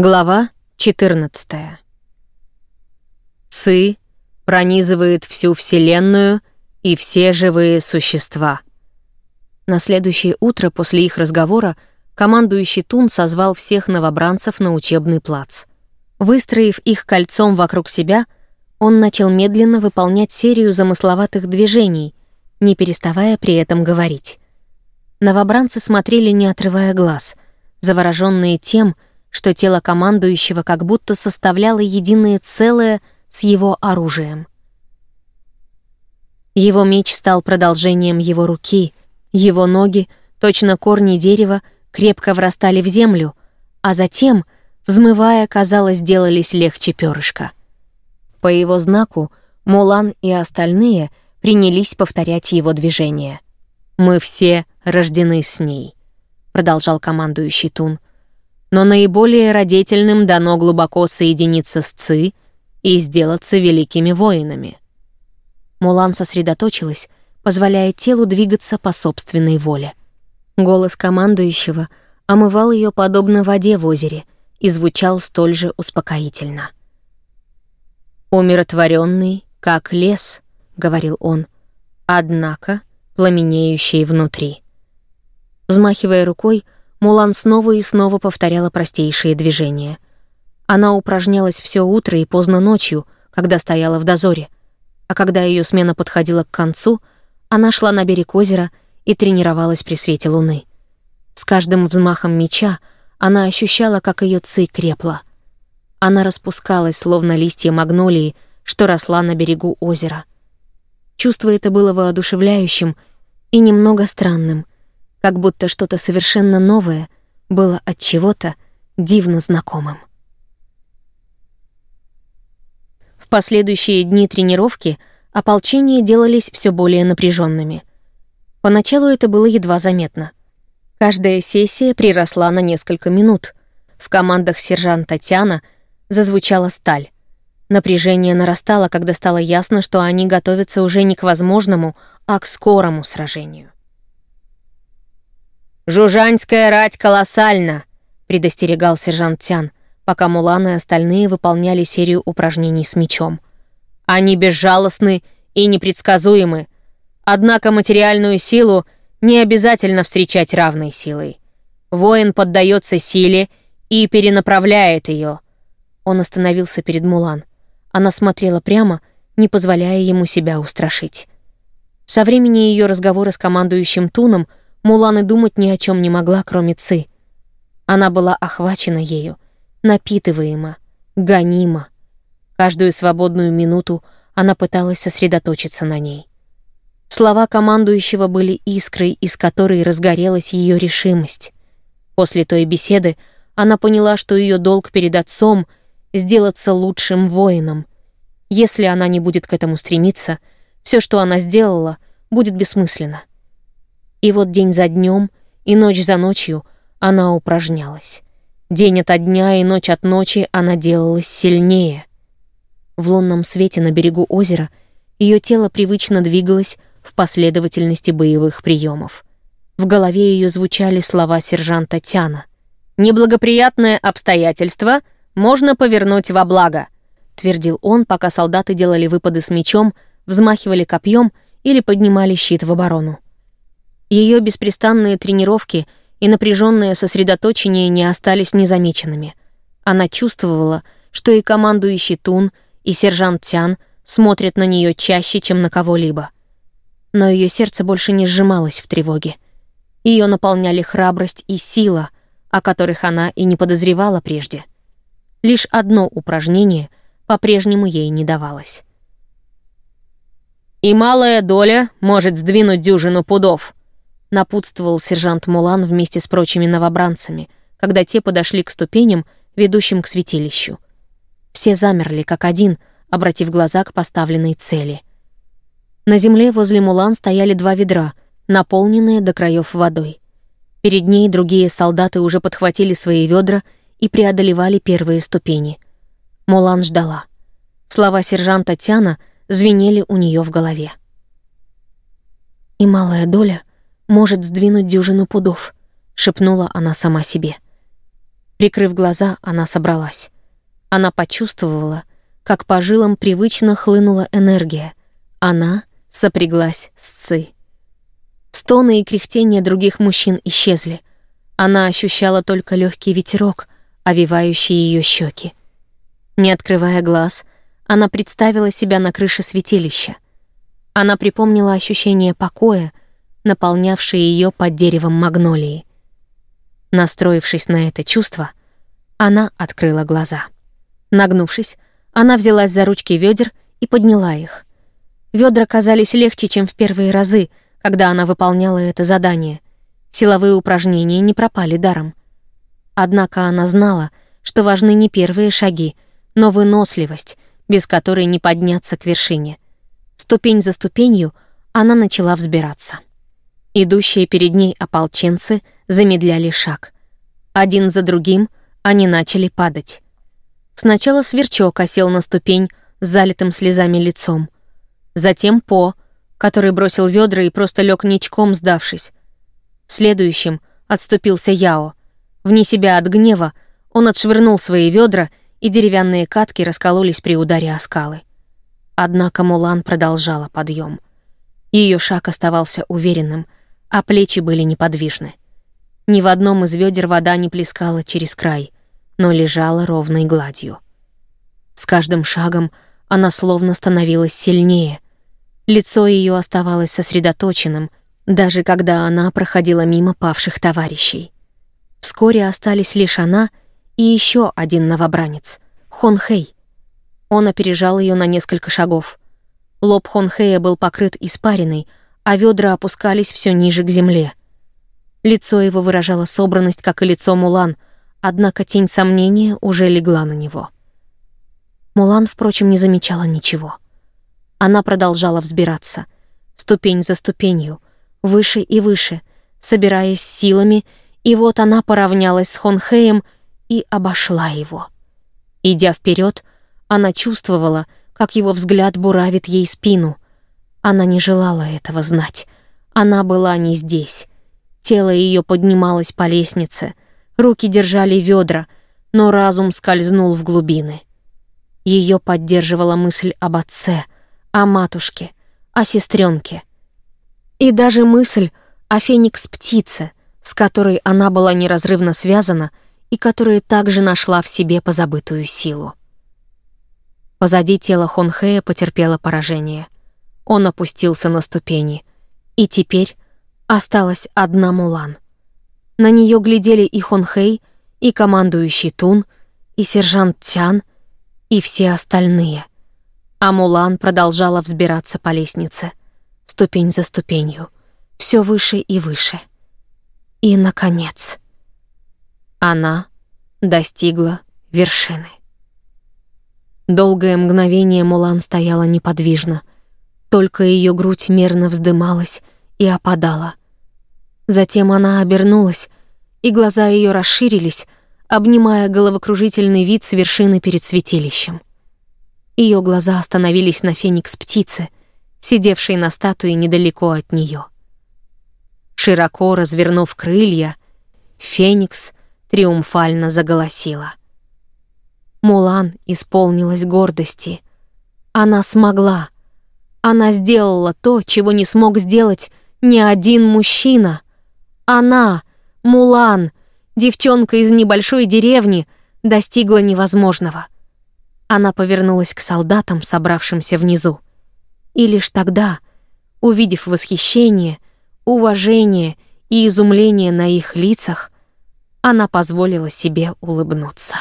Глава 14. Ци пронизывает всю Вселенную и все живые существа. На следующее утро после их разговора командующий Тун созвал всех новобранцев на учебный плац. Выстроив их кольцом вокруг себя, он начал медленно выполнять серию замысловатых движений, не переставая при этом говорить. Новобранцы смотрели, не отрывая глаз, завороженные тем, что что тело командующего как будто составляло единое целое с его оружием. Его меч стал продолжением его руки, его ноги, точно корни дерева, крепко врастали в землю, а затем, взмывая, казалось, делались легче перышка. По его знаку Мулан и остальные принялись повторять его движения. «Мы все рождены с ней», — продолжал командующий Тун но наиболее родительным дано глубоко соединиться с Ци и сделаться великими воинами. Мулан сосредоточилась, позволяя телу двигаться по собственной воле. Голос командующего омывал ее подобно воде в озере и звучал столь же успокоительно. «Умиротворенный, как лес», — говорил он, — «однако пламенеющий внутри». Взмахивая рукой, Мулан снова и снова повторяла простейшие движения. Она упражнялась все утро и поздно ночью, когда стояла в дозоре. А когда ее смена подходила к концу, она шла на берег озера и тренировалась при свете луны. С каждым взмахом меча она ощущала, как ее ци крепла. Она распускалась, словно листья магнолии, что росла на берегу озера. Чувство это было воодушевляющим и немного странным — как будто что-то совершенно новое было от чего-то дивно знакомым. В последующие дни тренировки ополчения делались все более напряженными. Поначалу это было едва заметно. Каждая сессия приросла на несколько минут. В командах сержанта Татьяна зазвучала сталь. Напряжение нарастало, когда стало ясно, что они готовятся уже не к возможному, а к скорому сражению. «Жужанская рать колоссальна!» — предостерегал сержант Тян, пока Мулан и остальные выполняли серию упражнений с мечом. «Они безжалостны и непредсказуемы, однако материальную силу не обязательно встречать равной силой. Воин поддается силе и перенаправляет ее». Он остановился перед Мулан. Она смотрела прямо, не позволяя ему себя устрашить. Со времени ее разговора с командующим Туном — Мулан и думать ни о чем не могла, кроме Ци. Она была охвачена ею, напитываема, гонима. Каждую свободную минуту она пыталась сосредоточиться на ней. Слова командующего были искрой, из которой разгорелась ее решимость. После той беседы она поняла, что ее долг перед отцом — сделаться лучшим воином. Если она не будет к этому стремиться, все, что она сделала, будет бессмысленно. И вот день за днем и ночь за ночью она упражнялась. День ото дня и ночь от ночи она делалась сильнее. В лунном свете на берегу озера ее тело привычно двигалось в последовательности боевых приемов. В голове ее звучали слова сержанта Тяна. «Неблагоприятное обстоятельство можно повернуть во благо», твердил он, пока солдаты делали выпады с мечом, взмахивали копьем или поднимали щит в оборону. Ее беспрестанные тренировки и напряженное сосредоточение не остались незамеченными. Она чувствовала, что и командующий Тун, и сержант Тян смотрят на нее чаще, чем на кого-либо. Но ее сердце больше не сжималось в тревоге. Ее наполняли храбрость и сила, о которых она и не подозревала прежде. Лишь одно упражнение по-прежнему ей не давалось. «И малая доля может сдвинуть дюжину пудов», напутствовал сержант Мулан вместе с прочими новобранцами, когда те подошли к ступеням, ведущим к святилищу. Все замерли, как один, обратив глаза к поставленной цели. На земле возле Мулан стояли два ведра, наполненные до краев водой. Перед ней другие солдаты уже подхватили свои ведра и преодолевали первые ступени. Мулан ждала. Слова сержанта Тяна звенели у нее в голове. И малая доля может сдвинуть дюжину пудов», — шепнула она сама себе. Прикрыв глаза, она собралась. Она почувствовала, как по жилам привычно хлынула энергия. Она сопряглась с Ци. Стоны и кряхтения других мужчин исчезли. Она ощущала только легкий ветерок, овивающий ее щеки. Не открывая глаз, она представила себя на крыше святилища. Она припомнила ощущение покоя, наполнявшее ее под деревом магнолии. Настроившись на это чувство, она открыла глаза. Нагнувшись, она взялась за ручки ведер и подняла их. Ведра казались легче, чем в первые разы, когда она выполняла это задание. Силовые упражнения не пропали даром. Однако она знала, что важны не первые шаги, но выносливость, без которой не подняться к вершине. Ступень за ступенью она начала взбираться. Идущие перед ней ополченцы замедляли шаг. Один за другим они начали падать. Сначала сверчок осел на ступень с залитым слезами лицом. Затем По, который бросил ведра и просто лег ничком, сдавшись. Следующим отступился Яо. Вне себя от гнева он отшвырнул свои ведра, и деревянные катки раскололись при ударе о скалы. Однако Мулан продолжала подъем. Ее шаг оставался уверенным — а плечи были неподвижны. Ни в одном из ведер вода не плескала через край, но лежала ровной гладью. С каждым шагом она словно становилась сильнее. Лицо ее оставалось сосредоточенным, даже когда она проходила мимо павших товарищей. Вскоре остались лишь она и еще один новобранец — Хон Хэй. Он опережал ее на несколько шагов. Лоб Хон Хэя был покрыт испариной, а ведра опускались все ниже к земле. Лицо его выражало собранность, как и лицо Мулан, однако тень сомнения уже легла на него. Мулан, впрочем, не замечала ничего. Она продолжала взбираться, ступень за ступенью, выше и выше, собираясь силами, и вот она поравнялась с Хонхеем и обошла его. Идя вперед, она чувствовала, как его взгляд буравит ей спину — она не желала этого знать. Она была не здесь. Тело ее поднималось по лестнице, руки держали ведра, но разум скользнул в глубины. Ее поддерживала мысль об отце, о матушке, о сестренке. И даже мысль о феникс-птице, с которой она была неразрывно связана и которая также нашла в себе позабытую силу. Позади тела Хонхея потерпело поражение — он опустился на ступени. И теперь осталась одна Мулан. На нее глядели и Хонхэй, и командующий Тун, и сержант Тян, и все остальные. А Мулан продолжала взбираться по лестнице, ступень за ступенью, все выше и выше. И, наконец, она достигла вершины. Долгое мгновение Мулан стояла неподвижно — только ее грудь мерно вздымалась и опадала. Затем она обернулась, и глаза ее расширились, обнимая головокружительный вид с вершины перед святилищем. Ее глаза остановились на феникс-птице, сидевшей на статуе недалеко от нее. Широко развернув крылья, феникс триумфально заголосила. Мулан исполнилась гордости. Она смогла — она сделала то, чего не смог сделать ни один мужчина. Она, Мулан, девчонка из небольшой деревни, достигла невозможного. Она повернулась к солдатам, собравшимся внизу. И лишь тогда, увидев восхищение, уважение и изумление на их лицах, она позволила себе улыбнуться.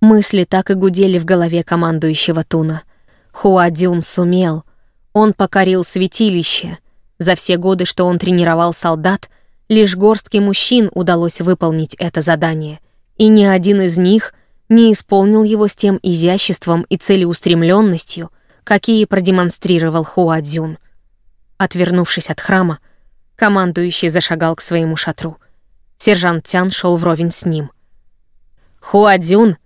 Мысли так и гудели в голове командующего Туна. Хуадюм сумел. Он покорил святилище. За все годы, что он тренировал солдат, лишь горстке мужчин удалось выполнить это задание. И ни один из них не исполнил его с тем изяществом и целеустремленностью, какие продемонстрировал Хуадзюн. Отвернувшись от храма, командующий зашагал к своему шатру. Сержант Тян шел вровень с ним. «Хуадзюн!»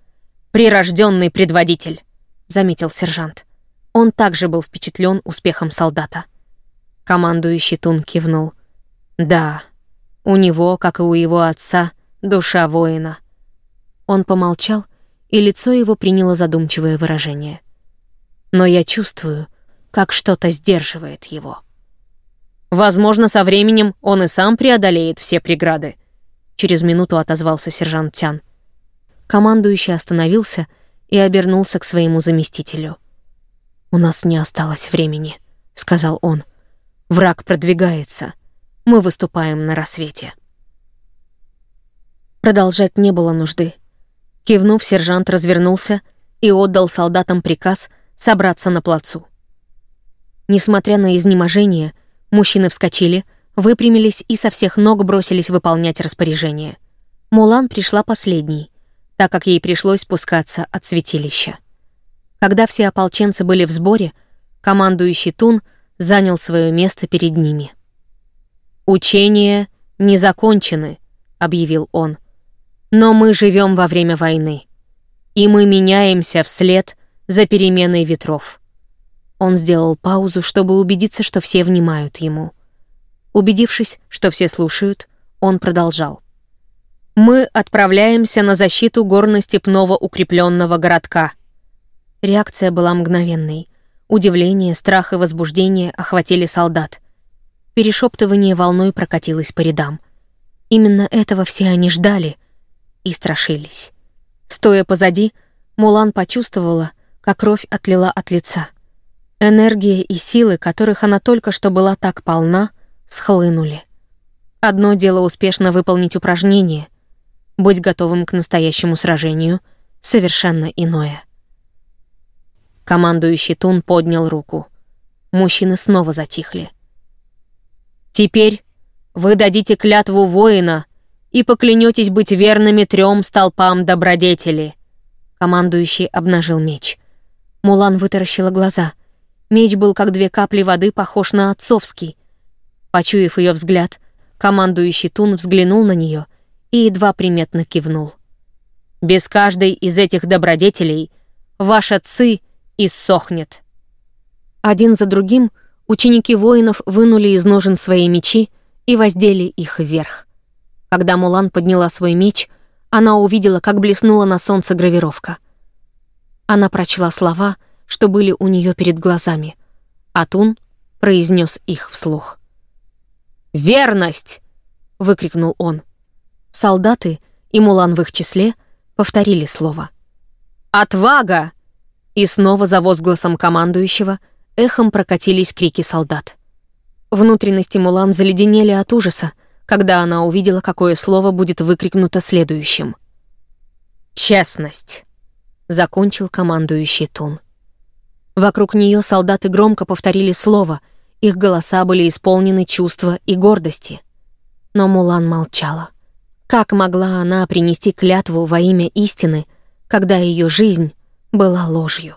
Прирожденный предводитель», — заметил сержант. Он также был впечатлен успехом солдата. Командующий Тун кивнул. «Да, У него, как и у его отца, душа воина. Он помолчал, и лицо его приняло задумчивое выражение. Но я чувствую, как что-то сдерживает его. Возможно, со временем он и сам преодолеет все преграды. Через минуту отозвался сержант Тян. Командующий остановился и обернулся к своему заместителю. «У нас не осталось времени», — сказал он. «Враг продвигается. Мы выступаем на рассвете». Продолжать не было нужды. Кивнув, сержант развернулся и отдал солдатам приказ собраться на плацу. Несмотря на изнеможение, мужчины вскочили, выпрямились и со всех ног бросились выполнять распоряжение. Мулан пришла последней, так как ей пришлось спускаться от святилища. Когда все ополченцы были в сборе, командующий Тун занял свое место перед ними. «Учения не закончены», — объявил он. «Но мы живем во время войны, и мы меняемся вслед за переменой ветров». Он сделал паузу, чтобы убедиться, что все внимают ему. Убедившись, что все слушают, он продолжал. «Мы отправляемся на защиту горно-степного укрепленного городка». Реакция была мгновенной. Удивление, страх и возбуждение охватили солдат. Перешептывание волной прокатилось по рядам. Именно этого все они ждали и страшились. Стоя позади, Мулан почувствовала, как кровь отлила от лица. Энергия и силы, которых она только что была так полна, схлынули. Одно дело успешно выполнить упражнение, быть готовым к настоящему сражению — совершенно иное. Командующий Тун поднял руку. Мужчины снова затихли. Теперь вы дадите клятву воина и поклянетесь быть верными трем столпам добродетели. Командующий обнажил меч. Мулан вытаращила глаза. Меч был, как две капли воды, похож на отцовский. Почуяв ее взгляд, командующий Тун взглянул на нее и едва приметно кивнул. «Без каждой из этих добродетелей ваша ци иссохнет». Один за другим — Ученики воинов вынули из ножен свои мечи и воздели их вверх. Когда Мулан подняла свой меч, она увидела, как блеснула на солнце гравировка. Она прочла слова, что были у нее перед глазами. Атун произнес их вслух. «Верность!» — выкрикнул он. Солдаты, и Мулан в их числе, повторили слово. «Отвага!» И снова за возгласом командующего — эхом прокатились крики солдат. Внутренности Мулан заледенели от ужаса, когда она увидела, какое слово будет выкрикнуто следующим. «Честность», — закончил командующий Тун. Вокруг нее солдаты громко повторили слово, их голоса были исполнены чувства и гордости. Но Мулан молчала. Как могла она принести клятву во имя истины, когда ее жизнь была ложью?